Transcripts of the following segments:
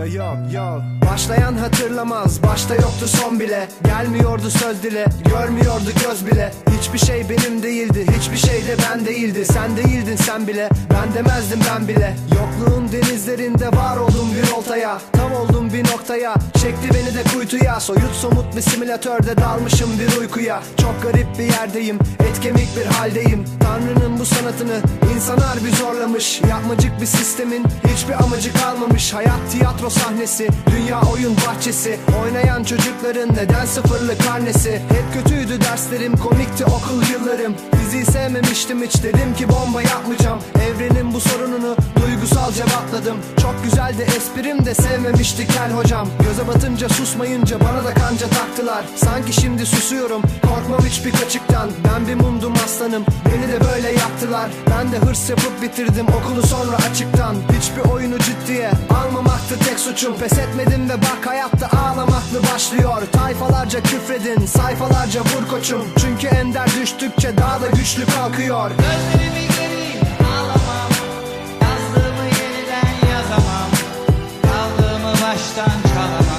yo yo yo Başlayan hatırlamaz başta yoktu son bile. Gelmiyordu söz dile görmüyordu göz bile. Hiçbir şey benim değildi hiçbir şey de ben değildi. Sen değildin sen bile ben demezdim ben bile. Yokluğun denizlerinde var oldum bir oltaya Tam oldum bir noktaya. Çekti beni de kuytuya. Soyut somut bir simülatörde dalmışım bir uykuya. Çok garip bir yerdeyim et kemik bir haldeyim. Tanrı'nın bu sanatını insan harbi zorlamış. Yapmacık bir sistemin hiçbir amacı kalmamış. Hayat tiyatro sahnesi dünya oyun bahçesi. Oynayan çocukların neden sıfırlı karnesi? Hep kötüydü derslerim komikti okul yıllarım. Fiziği sevmemiştim hiç dedim ki bomba yapmayacağım. Evrenin bu sorununu duygusal cevapladım. Çok güzeldi esprim de sevmemişti kel hocam. Göze batınca susmayınca bana da kanca taktılar. Sanki şimdi susuyorum. Korkmam hiçbir kaçıktan. Ben bir mumdum aslanım. Beni de böyle yaptılar. Ben de hırs yapıp bitirdim okulu sonra açıktan. Hiçbir oyunu ciddiye almamaktı tek suçum. Pes etmedim ve bak hayatta ağlamaklı başlıyor. Tayfalarca küfredin sayfalarca vur koçum. Çünkü ender düştükçe daha da güçlü kalkıyor. Gözlerimi understand, can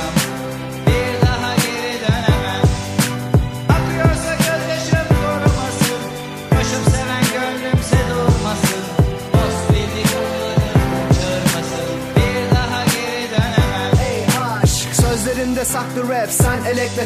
aşk Sözlerinde saklı rap Sen elek ve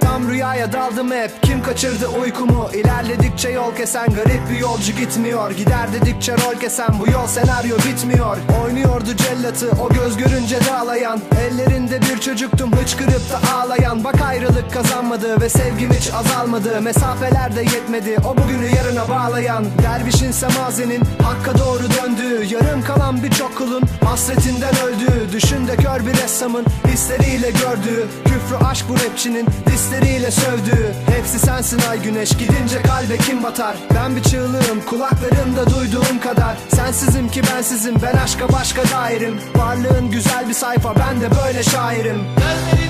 Tam rüyaya daldım hep Kim kaçırdı uykumu? İlerledikçe yol kesen Garip bir yolcu gitmiyor. Gider dedikçe rol kesen Bu yol senaryo bitmiyor. Oynuyordu cellatı O göz görünce de ağlayan. Ellerinde bir çocuktum Hıçkırıp da ağlayan. Bak ayrılık kazanmadı Ve sevgim hiç azalmadı. Mesafeler de yetmedi O bugünü yarına bağlayan. Dervişin semazenin Hakka doğru döndüğü Yarım kalan birçok kulun Hasretinden öldüğü Düşün de gör bir ressamın Hisleriyle gördüğü Küfrü aşk bu rapçinin Disleriyle sövdüğü Hepsi sensin ay güneş Gidince kalbe kim batar? Ben bir çığlığım Kulaklarımda duyduğum kadar. Sensizim ki bensizim Ben aşka başka dairim. Varlığın güzel bir sayfa Ben de böyle şairim. Gözlerimi